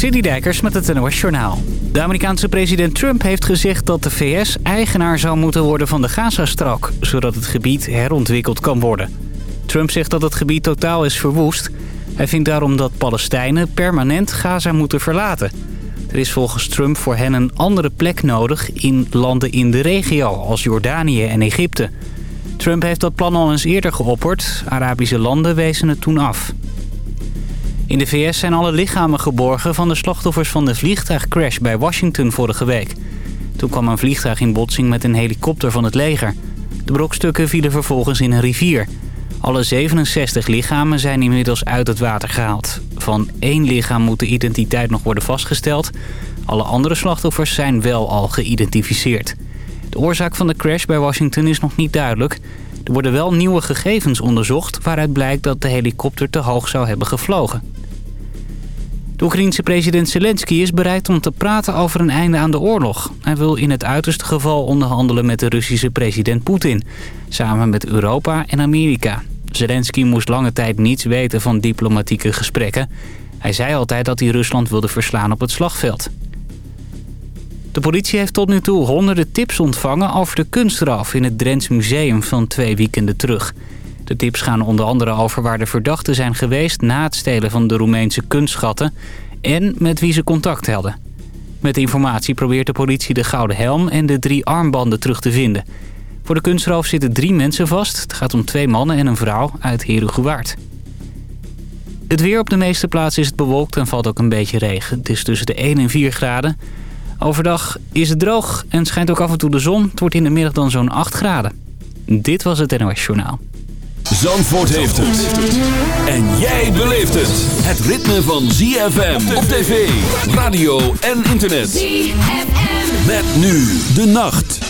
Dijkers met het NOS Journaal. De Amerikaanse president Trump heeft gezegd dat de VS eigenaar zou moeten worden van de Gazastrook... zodat het gebied herontwikkeld kan worden. Trump zegt dat het gebied totaal is verwoest. Hij vindt daarom dat Palestijnen permanent Gaza moeten verlaten. Er is volgens Trump voor hen een andere plek nodig in landen in de regio... als Jordanië en Egypte. Trump heeft dat plan al eens eerder geopperd. Arabische landen wezen het toen af. In de VS zijn alle lichamen geborgen van de slachtoffers van de vliegtuigcrash bij Washington vorige week. Toen kwam een vliegtuig in botsing met een helikopter van het leger. De brokstukken vielen vervolgens in een rivier. Alle 67 lichamen zijn inmiddels uit het water gehaald. Van één lichaam moet de identiteit nog worden vastgesteld. Alle andere slachtoffers zijn wel al geïdentificeerd. De oorzaak van de crash bij Washington is nog niet duidelijk. Worden wel nieuwe gegevens onderzocht... waaruit blijkt dat de helikopter te hoog zou hebben gevlogen. De Oekraïense president Zelensky is bereid om te praten over een einde aan de oorlog. Hij wil in het uiterste geval onderhandelen met de Russische president Poetin. Samen met Europa en Amerika. Zelensky moest lange tijd niets weten van diplomatieke gesprekken. Hij zei altijd dat hij Rusland wilde verslaan op het slagveld. De politie heeft tot nu toe honderden tips ontvangen over de kunstroof in het Drents Museum van twee weekenden terug. De tips gaan onder andere over waar de verdachten zijn geweest na het stelen van de Roemeense kunstschatten en met wie ze contact hadden. Met informatie probeert de politie de gouden helm en de drie armbanden terug te vinden. Voor de kunstroof zitten drie mensen vast. Het gaat om twee mannen en een vrouw uit Herugewaard. Het weer op de meeste plaatsen is bewolkt en valt ook een beetje regen. Het is tussen de 1 en 4 graden. Overdag is het droog en schijnt ook af en toe de zon. Het wordt in de middag dan zo'n 8 graden. Dit was het NOS Journaal. Zandvoort heeft het. En jij beleeft het. Het ritme van ZFM op tv, radio en internet. ZFM. Met nu de nacht.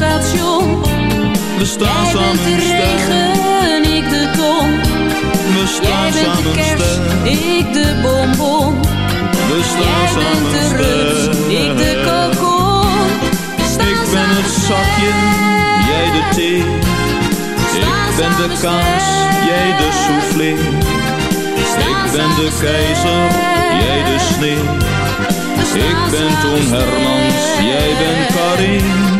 de station. We staan Jij samen bent de regen, ik de ton. We Jij staan bent de kerst, ik de bonbon. We staan Jij bent samen de rust, ik de kokon. Ik ben het zakje, jij de thee. Ik ben de kaas, jij de soufflé. Ik ben de keizer, jij de sneeuw. Ik ben Toon Hermans, jij bent Karin.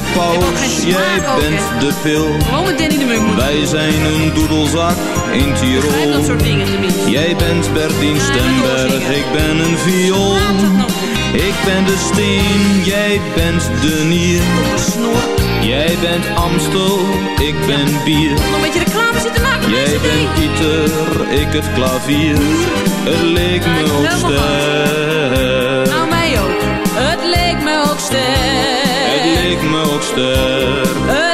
De paus, jij bent de pil. Wij zijn een doedelzak in Tirol. Jij bent Bertien Stemberg, ik ben een viool. Ik ben de steen, jij bent de nier. Jij bent Amstel, ik ben bier. Jij bent. Pieter, ik het klavier. Het leek me ook sterk. Nou, mij ook. Het leek me ook sterk. Leek me ook sterk.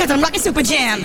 Cause I'm rocking Super Jam.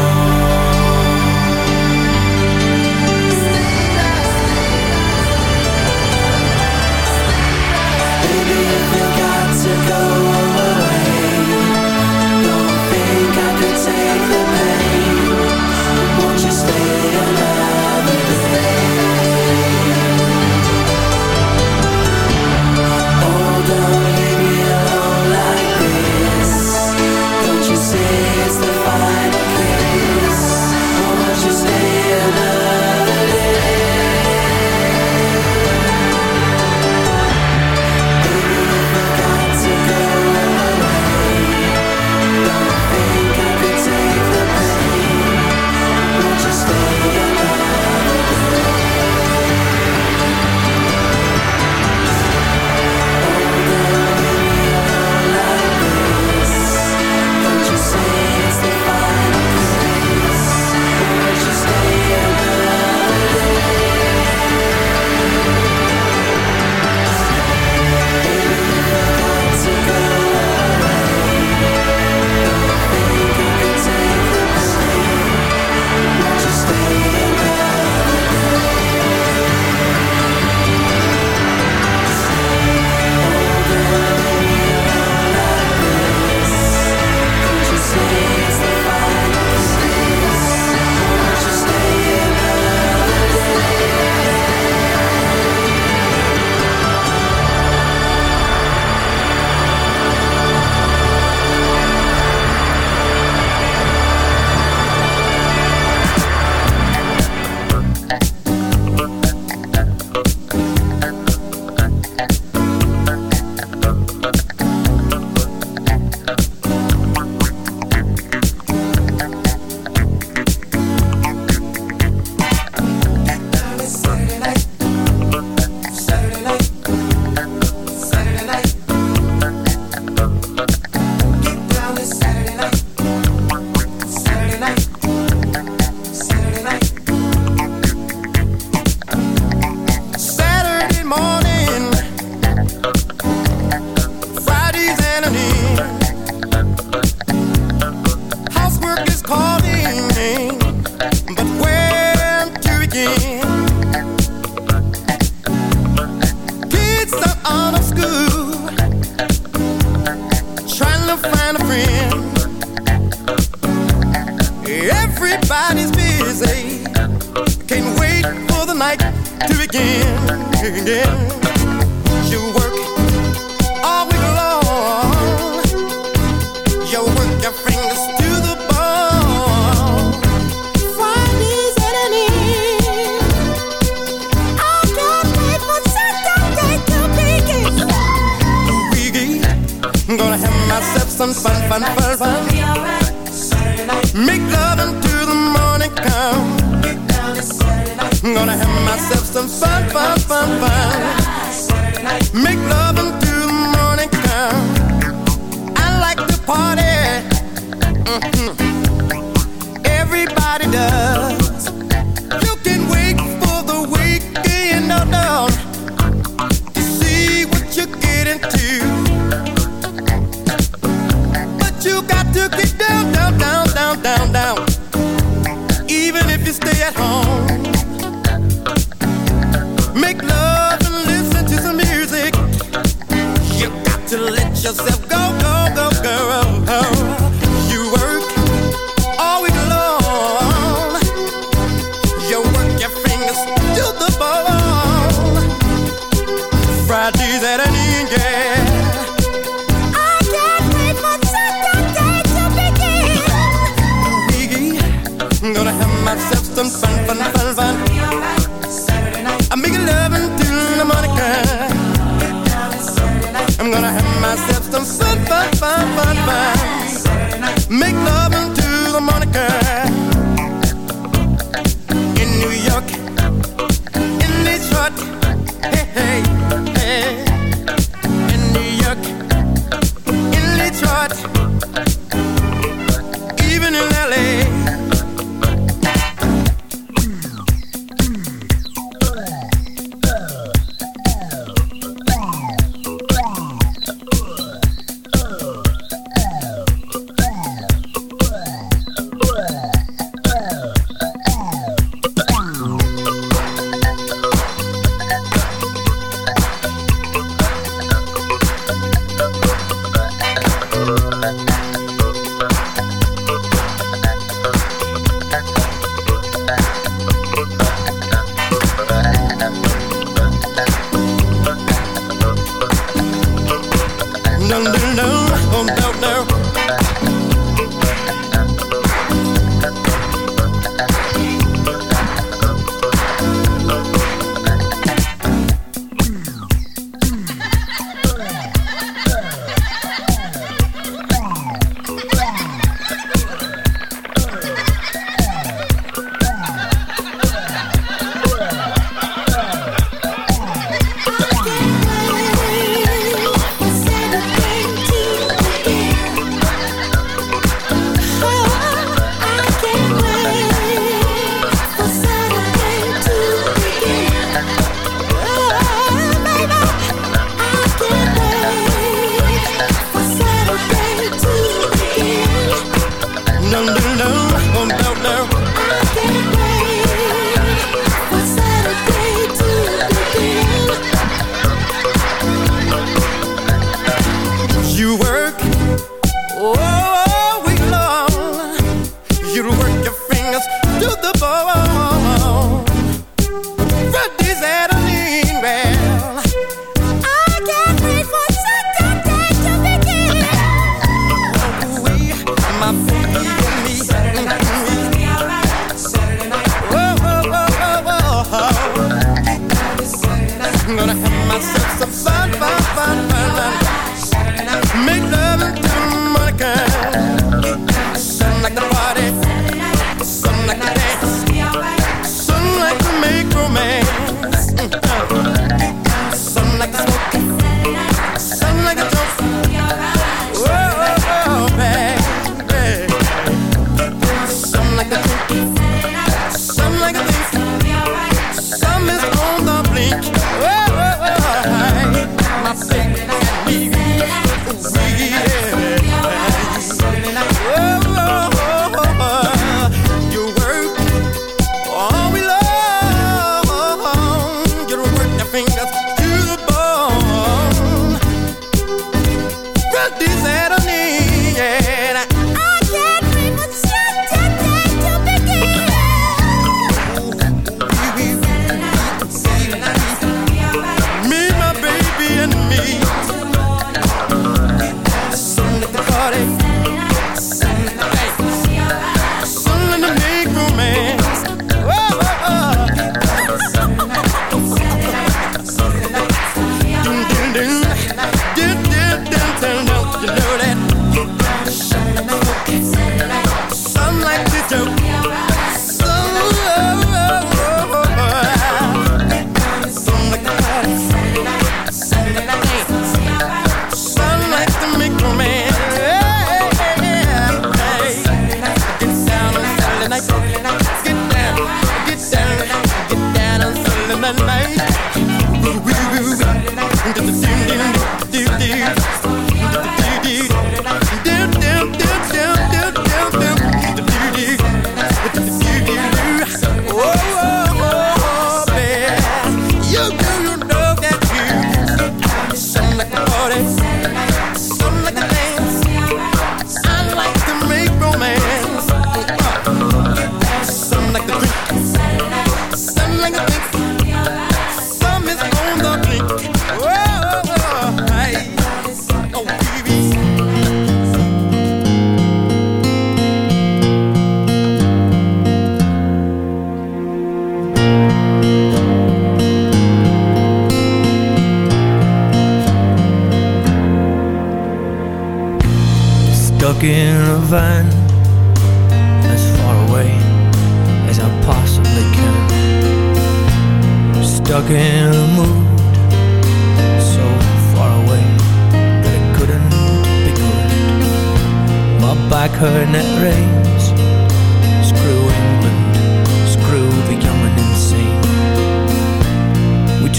go.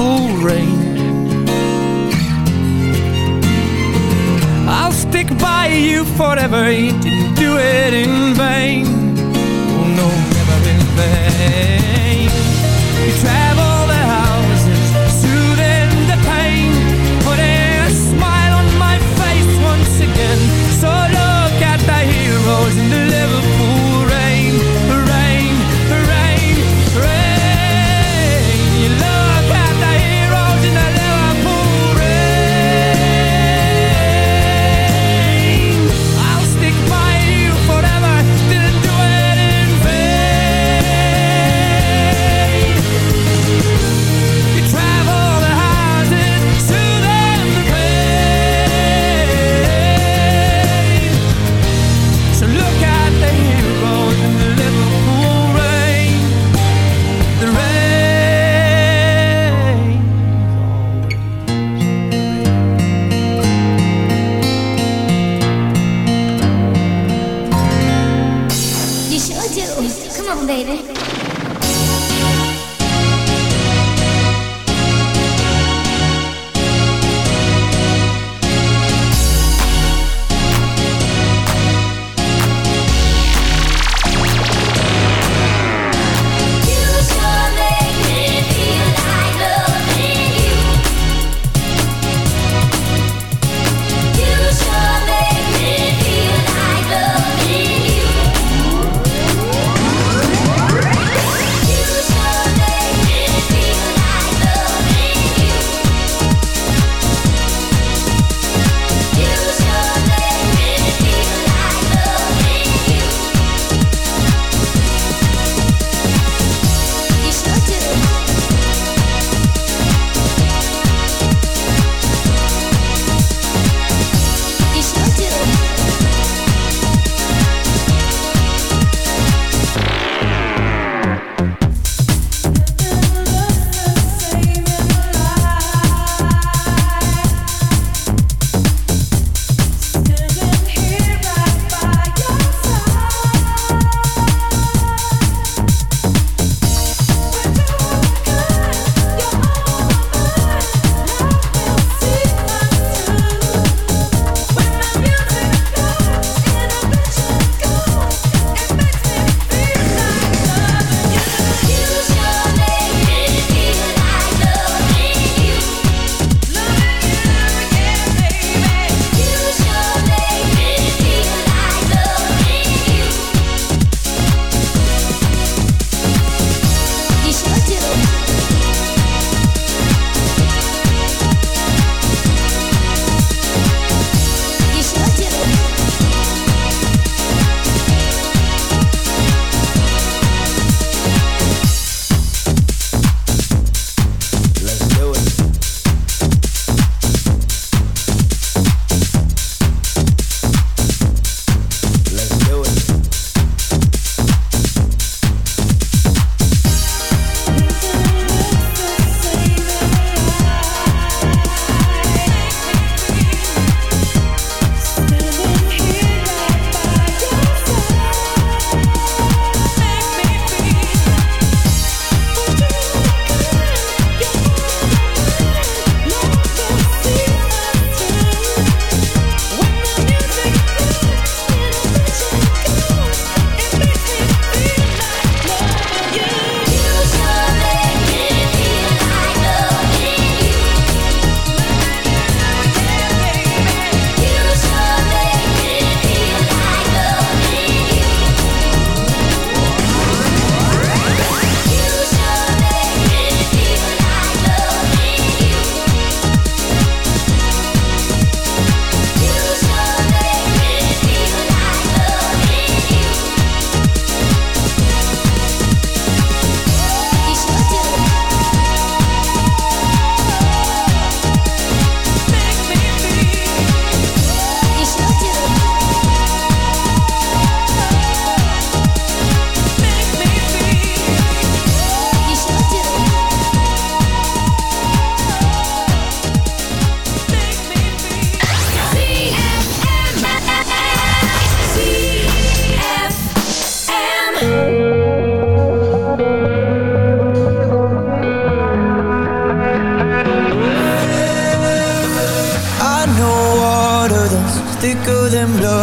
in rain. I'll stick by you forever, didn't do it in vain. Oh no, never in vain. You travel the houses, soothing the pain, putting a smile on my face once again. So look at the heroes in the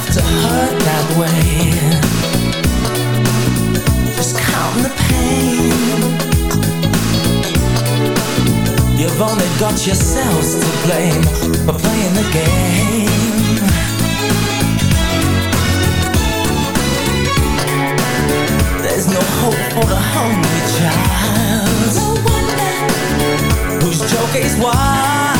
have to hurt that way. Just the pain. You've only got yourselves to blame For playing the game. There's no hope for the hungry child. No wonder. Is wild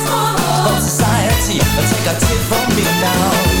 plenty. Take a tip from me now.